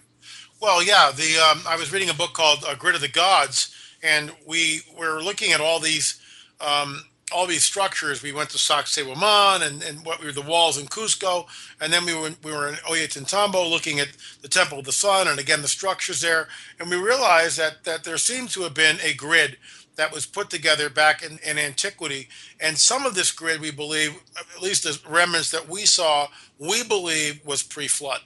Well, yeah, the um, I was reading a book called uh, Grid of the Gods, and we were looking at all these um, all these structures. We went to Sacsayhuaman and, and what were the walls in Cusco, and then we were we were in Ollantaytambo looking at the Temple of the Sun and again the structures there, and we realized that that there seemed to have been a grid that was put together back in, in antiquity, and some of this grid we believe, at least the remnants that we saw, we believe was pre-flood,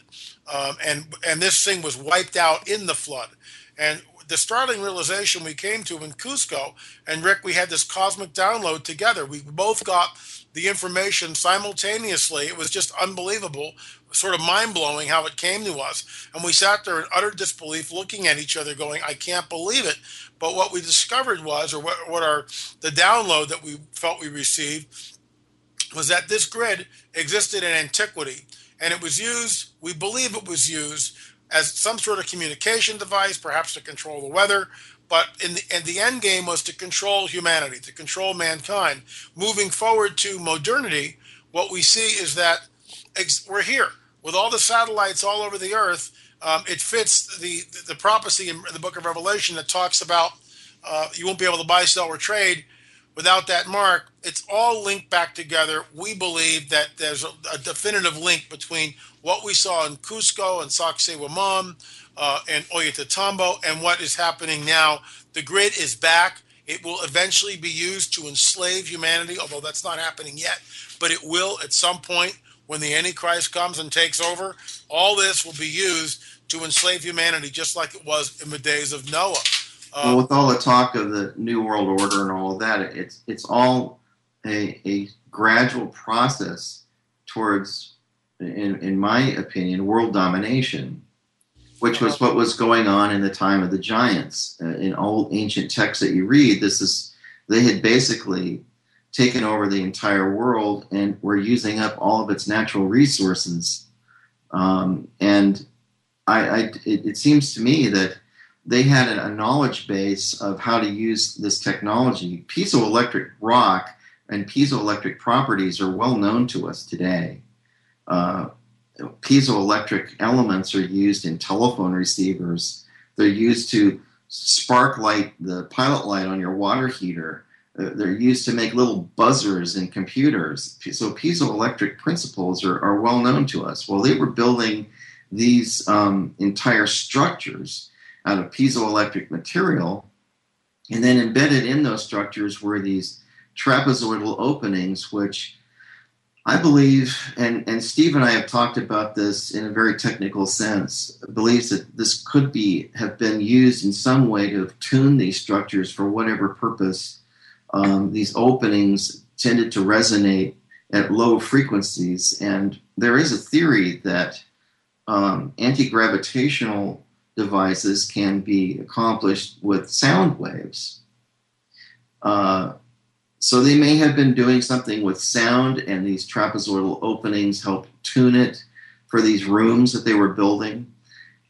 um, and and this thing was wiped out in the flood. And the startling realization we came to in Cusco, and Rick, we had this cosmic download together. We both got the information simultaneously. It was just unbelievable, sort of mind blowing how it came to us. And we sat there in utter disbelief, looking at each other, going, I can't believe it. But what we discovered was, or what, what our the download that we felt we received was that this grid existed in antiquity and it was used, we believe it was used as some sort of communication device, perhaps to control the weather. But in the, the end game was to control humanity, to control mankind. Moving forward to modernity, what we see is that ex- we're here with all the satellites all over the earth. Um, it fits the the prophecy in the book of Revelation that talks about uh, you won't be able to buy, sell, or trade without that mark. It's all linked back together. We believe that there's a, a definitive link between what we saw in Cusco and Sacsayhuaman uh, and Ollantaytambo and what is happening now. The grid is back. It will eventually be used to enslave humanity, although that's not happening yet. But it will at some point when the Antichrist comes and takes over. All this will be used to enslave humanity, just like it was in the days of Noah. Well, with all the talk of the New World Order and all of that, it's it's all a, a gradual process towards in, in my opinion, world domination, which was what was going on in the time of the giants. Uh, in old ancient texts that you read, this is they had basically taken over the entire world and were using up all of its natural resources. Um, and I, I it, it, seems to me that they had a, knowledge base of how to use this technology. Piezoelectric rock and piezoelectric properties are well known to us today uh, piezoelectric elements are used in telephone receivers. They're used to spark light the pilot light on your water heater. Uh, they're used to make little buzzers in computers. So piezoelectric principles are, are well known to us. Well, they were building these um, entire structures out of piezoelectric material, and then embedded in those structures were these trapezoidal openings, which I believe, and, and Steve and I have talked about this in a very technical sense, believes that this could be have been used in some way to tune these structures for whatever purpose. Um, these openings tended to resonate at low frequencies, and there is a theory that um, anti-gravitational devices can be accomplished with sound waves. Uh, so they may have been doing something with sound, and these trapezoidal openings help tune it for these rooms that they were building.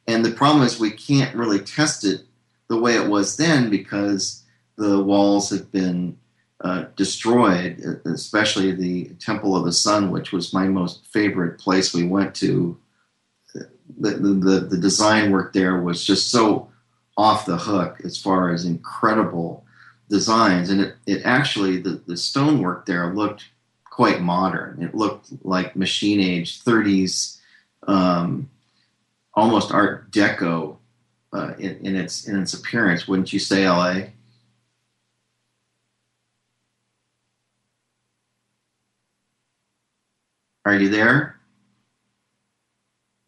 And the problem is, we can't really test it the way it was then because the walls have been uh, destroyed, especially the Temple of the Sun, which was my most favorite place we went to. The, the, the design work there was just so off the hook as far as incredible designs, and it, it actually the, the stonework there looked quite modern. It looked like machine age 30s, um, almost Art Deco uh, in, in, its in its appearance. Wouldn't you say, La? Are you there?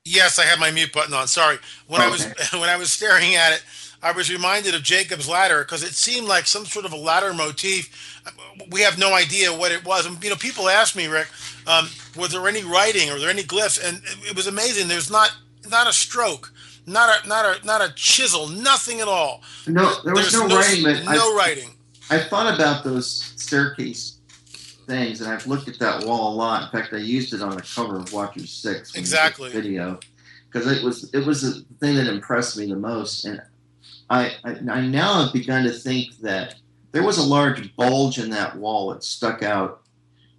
Yes, I had my mute button on. Sorry. When okay. I was [laughs] when I was staring at it, I was reminded of Jacob's ladder because it seemed like some sort of a ladder motif. We have no idea what it was. And, you know, people ask me, Rick, um, was there any writing or there any glyphs? And it was amazing. There's not not a stroke, not a not a not a chisel, nothing at all. No, there was no, no, writing. No I, writing. I thought about those staircase things, and I've looked at that wall a lot. In fact, I used it on the cover of Watcher Six exactly video because it was it was the thing that impressed me the most, and I, I I now have begun to think that there was a large bulge in that wall that stuck out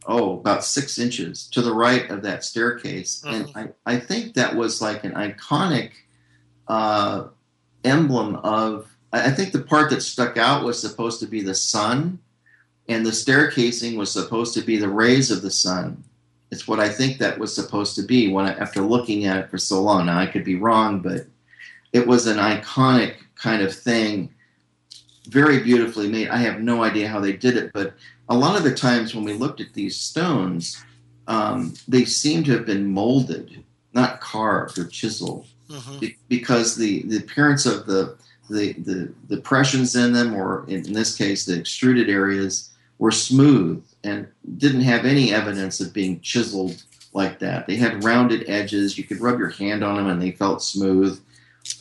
oh, about six inches to the right of that staircase. Mm-hmm. And I, I think that was like an iconic uh, emblem of, I think the part that stuck out was supposed to be the sun, and the staircasing was supposed to be the rays of the sun. It's what I think that was supposed to be when I, after looking at it for so long. Now I could be wrong, but it was an iconic kind of thing, very beautifully made. I have no idea how they did it, but a lot of the times when we looked at these stones, um, they seem to have been molded, not carved or chiseled, mm-hmm. be- because the, the appearance of the, the, the depressions in them, or in, in this case, the extruded areas, were smooth and didn't have any evidence of being chiseled like that. They had rounded edges. You could rub your hand on them and they felt smooth.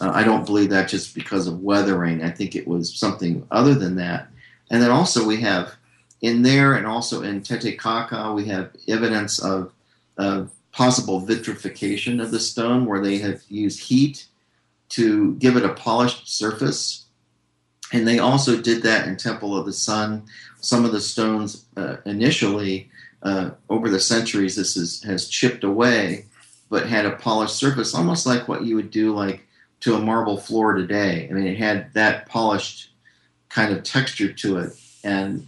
Uh, I don't believe that just because of weathering. I think it was something other than that. And then also we have in there and also in Titicaca, we have evidence of, of possible vitrification of the stone where they have used heat to give it a polished surface. And they also did that in Temple of the Sun. Some of the stones uh, initially, uh, over the centuries, this is, has chipped away, but had a polished surface, almost like what you would do like to a marble floor today. I mean, it had that polished kind of texture to it. And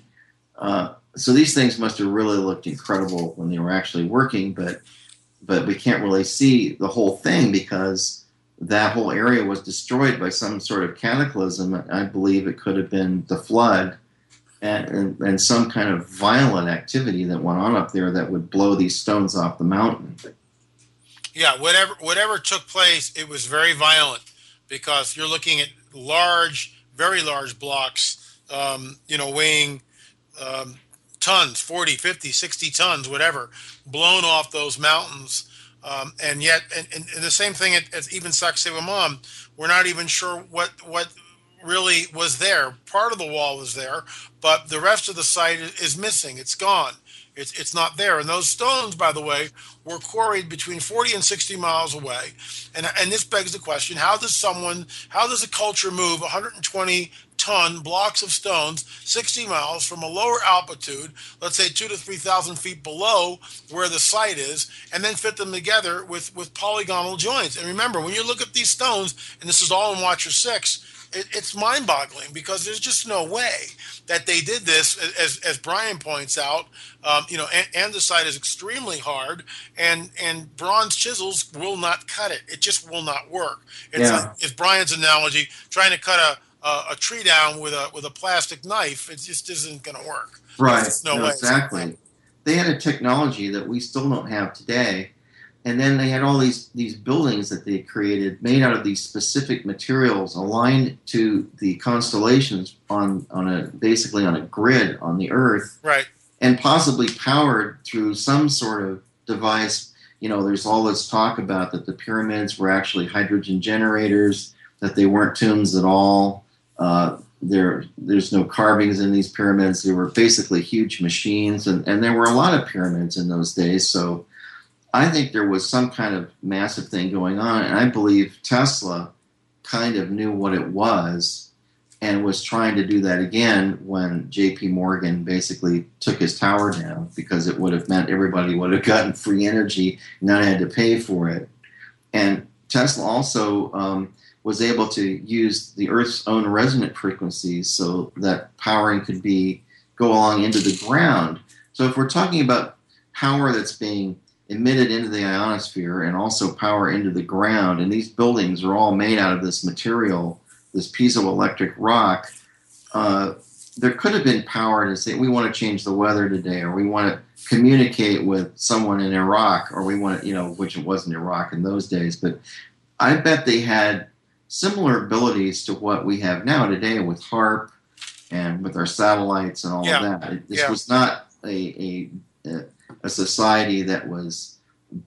uh, so these things must have really looked incredible when they were actually working, but but we can't really see the whole thing because that whole area was destroyed by some sort of cataclysm. I believe it could have been the flood and, and, some kind of violent activity that went on up there that would blow these stones off the mountain. Yeah, whatever whatever took place, it was very violent because you're looking at large, very large blocks, um, you know, weighing um, tons 40 50 60 tons whatever blown off those mountains um, and yet and, and, the same thing as even Sacsayhuaman, we're not even sure what what really was there part of the wall is there but the rest of the site is missing it's gone it's, it's not there. And those stones, by the way, were quarried between 40 and 60 miles away. And, and this begs the question how does someone, how does a culture move 120 ton blocks of stones 60 miles from a lower altitude, let's say two to 3,000 feet below where the site is, and then fit them together with, with polygonal joints. And remember, when you look at these stones, and this is all in Watcher 6, it, it's mind boggling because there's just no way that they did this, as, as Brian points out. Um, you know, andesite is extremely hard, and and bronze chisels will not cut it. It just will not work. It's, yeah. it's Brian's analogy, trying to cut a uh, a tree down with a with a plastic knife, it just isn't going to work. Right. No, no exactly. They had a technology that we still don't have today, and then they had all these these buildings that they created made out of these specific materials aligned to the constellations on on a basically on a grid on the Earth. Right. And possibly powered through some sort of device. You know, there's all this talk about that the pyramids were actually hydrogen generators, that they weren't tombs at all uh, there, there's no carvings in these pyramids. They were basically huge machines, and, and there were a lot of pyramids in those days. So I think there was some kind of massive thing going on, and I believe Tesla kind of knew what it was and was trying to do that again when JP Morgan basically took his tower down because it would have meant everybody would have gotten free energy, none had to pay for it. And Tesla also um, was able to use the Earth's own resonant frequencies so that powering could be go along into the ground. So if we're talking about power that's being emitted into the ionosphere and also power into the ground, and these buildings are all made out of this material, this piezoelectric rock, uh, there could have been power to say we want to change the weather today, or we want to communicate with someone in Iraq, or we want to, you know, which it wasn't Iraq in those days, but I bet they had similar abilities to what we have now today with HAARP and with our satellites and all yeah. of that. This yeah. was not a, a, a society that was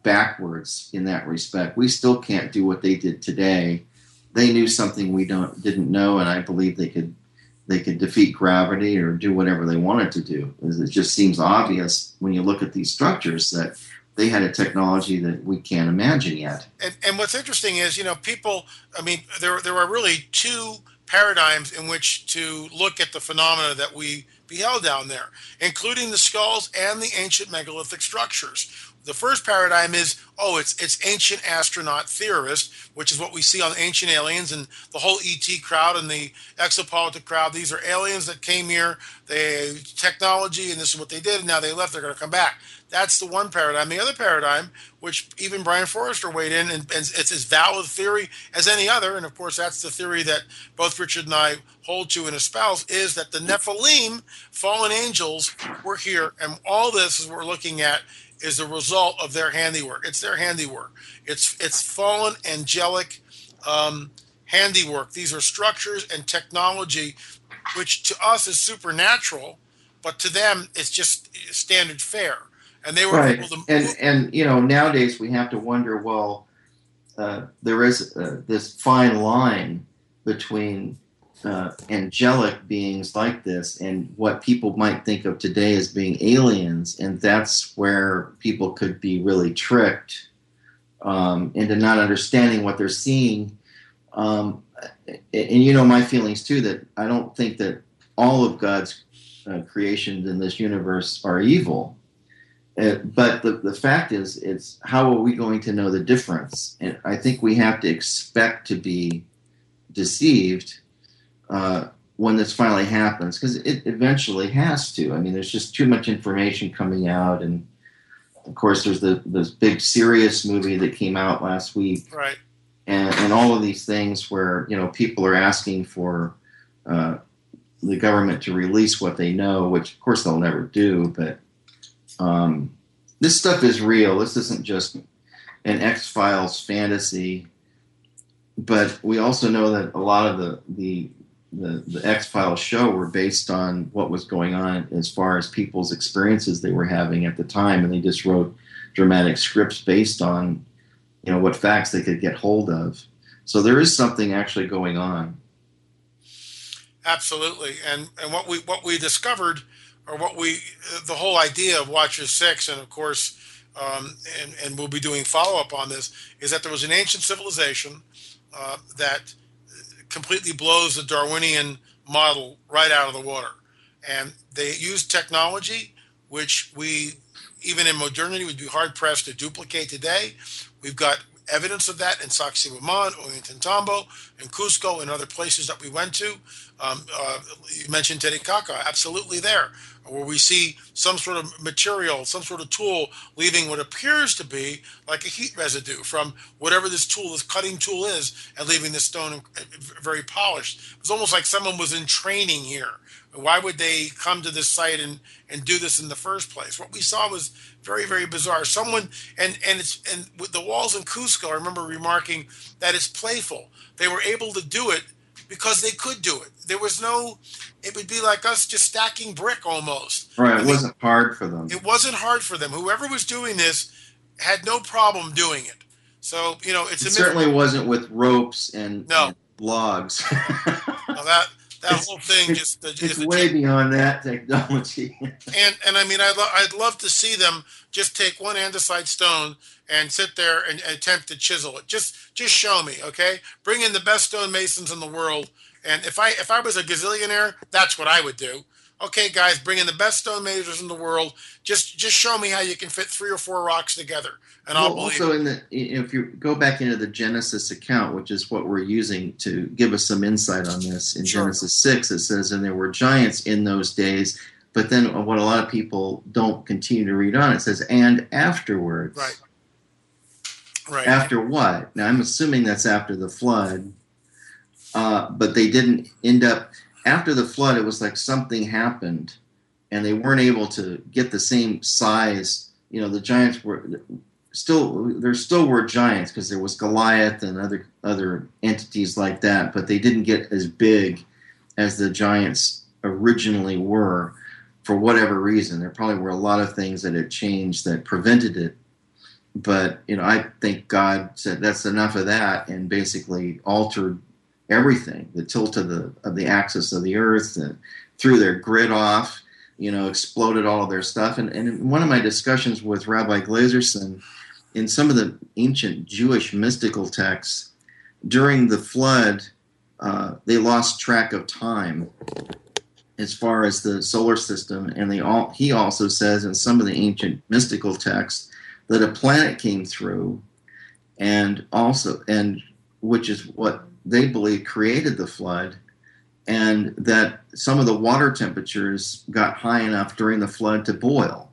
backwards in that respect. We still can't do what they did today. They knew something we don't didn't know, and I believe they could they could defeat gravity or do whatever they wanted to do. It just seems obvious when you look at these structures that they had a technology that we can't imagine yet. And, and what's interesting is, you know, people. I mean, there there are really two paradigms in which to look at the phenomena that we beheld down there, including the skulls and the ancient megalithic structures. The first paradigm is, oh, it's it's ancient astronaut theorists, which is what we see on Ancient Aliens and the whole ET crowd and the exopolitic crowd. These are aliens that came here, they technology, and this is what they did, and now they left. They're going to come back. That's the one paradigm. The other paradigm, which even Brien Foerster weighed in, and, and it's as valid theory as any other, and of course that's the theory that both Richard and I hold to and espouse, is that the Nephilim, fallen angels, were here, and all this is what we're looking at is the result of their handiwork. It's their handiwork. It's it's fallen angelic um, handiwork. These are structures and technology, which to us is supernatural, but to them it's just standard fare. And they were right. able to. And and you know nowadays we have to wonder. Well, uh, there is uh, this fine line between uh, angelic beings like this and what people might think of today as being aliens. And that's where people could be really tricked um, into not understanding what they're seeing. Um, and, and, you know my feelings too that I don't think that all of God's uh, creations in this universe are evil. Uh, but the, the fact is, it's how are we going to know the difference? And I think we have to expect to be deceived uh, when this finally happens because it eventually has to. I mean, there's just too much information coming out, and of course, there's the this big Sirius movie that came out last week, right? And and all of these things where you know people are asking for uh, the government to release what they know, which of course they'll never do, but. Um, this stuff is real. This isn't just an X Files fantasy but we also know that a lot of the the the, the X Files show were based on what was going on as far as people's experiences they were having at the time, and they just wrote dramatic scripts based on you know what facts they could get hold of. So there is something actually going on. Absolutely, and and what we what we discovered, or what we the whole idea of Watcher Six, and of course, um, and and we'll be doing follow up on this, is that there was an ancient civilization uh, that completely blows the Darwinian model right out of the water. And they use technology, which we, even in modernity, would be hard pressed to duplicate today. We've got evidence of that in Sacsayhuaman, Ollantaytambo, and Cusco, and other places that we went to. Um, uh, you mentioned Titicaca, absolutely there, where we see some sort of material, some sort of tool leaving what appears to be like a heat residue from whatever this tool, this cutting tool is, and leaving the stone very polished. It's almost like someone was in training here. Why would they come to this site and, and do this in the first place? What we saw was very, very bizarre. Someone and and it's and with the walls in Cusco, I remember remarking that it's playful. They were able to do it because they could do it. There was no, it would be like us just stacking brick almost. Right. It wasn't hard for them. It wasn't hard for them. Whoever was doing this had no problem doing it. So, you know, it's it certainly wasn't with ropes and, no. and logs. [laughs] well, that, that it's, whole thing it's, just uh, it's way beyond that technology. [laughs] and and I mean, I'd, lo- I'd love to see them just take one andesite stone and sit there and, attempt to chisel it. Just just show me, okay? Bring in the best stonemasons in the world. And if I if I was a gazillionaire, that's what I would do. Okay, guys, bring in the best stonemasons in the world. Just just show me how you can fit three or four rocks together, and well, I'll. Also, in the if you go back into the Genesis account, which is what we're using to give us some insight on this, in sure. Genesis six, it says, "And there were giants in those days." But then, what a lot of people don't continue to read on, it says, "And afterwards." Right. Right. After what? Now I'm assuming that's after the flood, uh, but they didn't end up. After the flood, it was like something happened, and they weren't able to get the same size. You know, the giants were still there. Still were giants because there was Goliath and other other entities like that, but they didn't get as big as the giants originally were for whatever reason. There probably were a lot of things that had changed that prevented it but you know, I think God said that's enough of that, and basically altered everything, the tilt of the of the axis of the Earth, and threw their grid off, you know, exploded all of their stuff. And, and in one of my discussions with Rabbi Glazerson, in some of the ancient Jewish mystical texts, during the flood, uh, they lost track of time as far as the solar system, and they all he also says in some of the ancient mystical texts that a planet came through, and also and which is what they believe created the flood, and that some of the water temperatures got high enough during the flood to boil.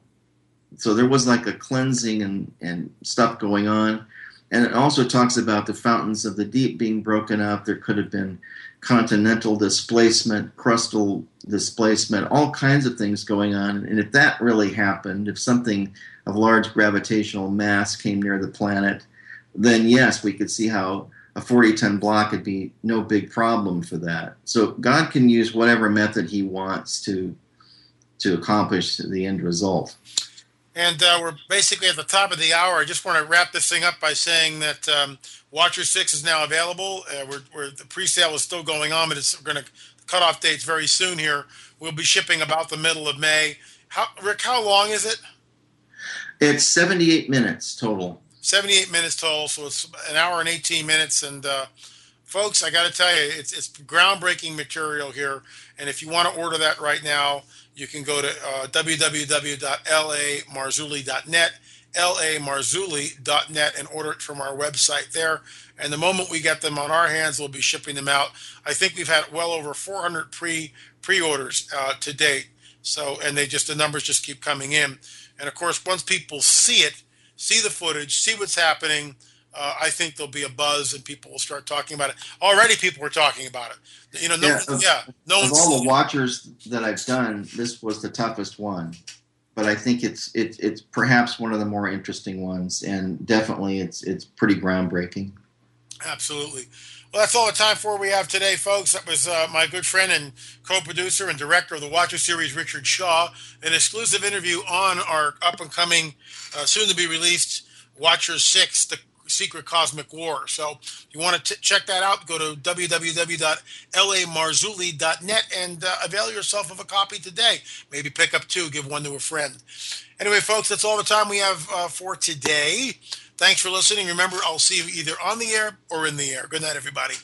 So there was like a cleansing and, and stuff going on. And it also talks about the fountains of the deep being broken up. There could have been continental displacement, crustal displacement, all kinds of things going on. And if that really happened, if something of large gravitational mass came near the planet, then yes, we could see how a 40 ton block would be no big problem for that. So God can use whatever method He wants to to accomplish the end result. And uh, we're basically at the top of the hour. I just want to wrap this thing up by saying that um, Watcher Six is now available. Uh, we're, we're, the pre-sale is still going on, but it's going to cut off dates very soon. Here, we'll be shipping about the middle of May. How, Rick? How long is it? It's 78 minutes total. 78 minutes total, so it's an hour and 18 minutes. And uh, folks, I got to tell you, it's it's groundbreaking material here. And if you want to order that right now, you can go to uh, www.lamarzulli.net, lamarzulli.net, and order it from our website there. And the moment we get them on our hands, we'll be shipping them out. I think we've had well over 400 pre pre orders uh, to date. So, and they just the numbers just keep coming in. And of course, once people see it see the footage, see what's happening. Uh, I think there'll be a buzz and people will start talking about it. Already, people were talking about it. You know, no, yeah, of, yeah, no of all the watchers that I've done, this was the toughest one. But I think it's it's it's perhaps one of the more interesting ones, and definitely it's it's pretty groundbreaking. Absolutely. Well, that's all the time for we have today, folks. That was uh, my good friend and co-producer and director of the Watcher series, Richard Shaw, an exclusive interview on our up-and-coming, uh, soon-to-be released Watcher Six: The Secret Cosmic War. So, you want to t- check that out, go to www.lamarzulli.net and uh, avail yourself of a copy today. Maybe pick up two, give one to a friend. Anyway, folks, that's all the time we have uh, for today. Thanks for listening. Remember, I'll see you either on the air or in the air. Good night, everybody.